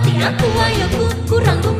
hati ya. aku ku kurang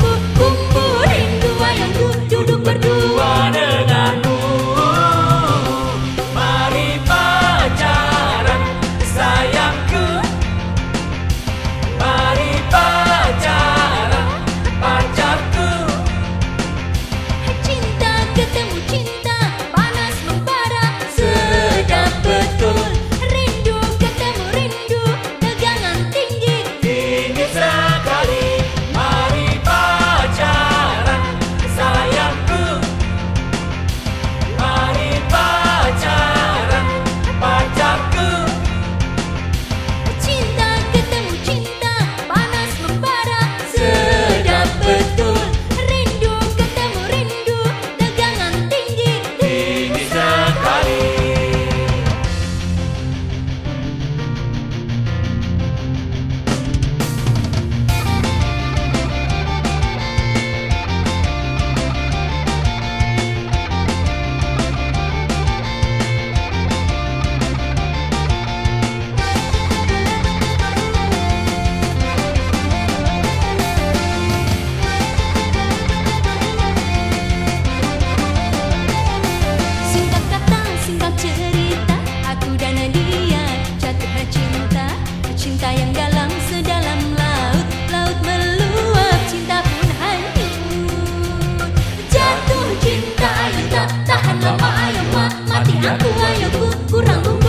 Currando, currando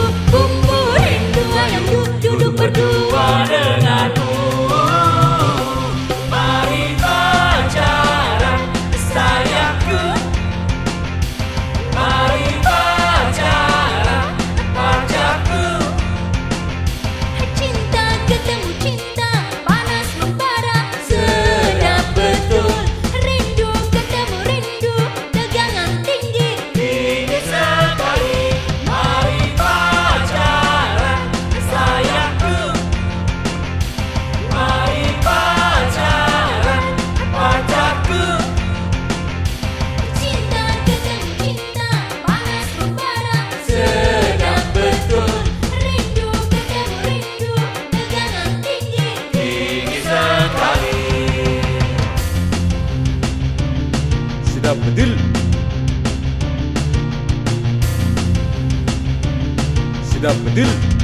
Bedil Sidap Bedil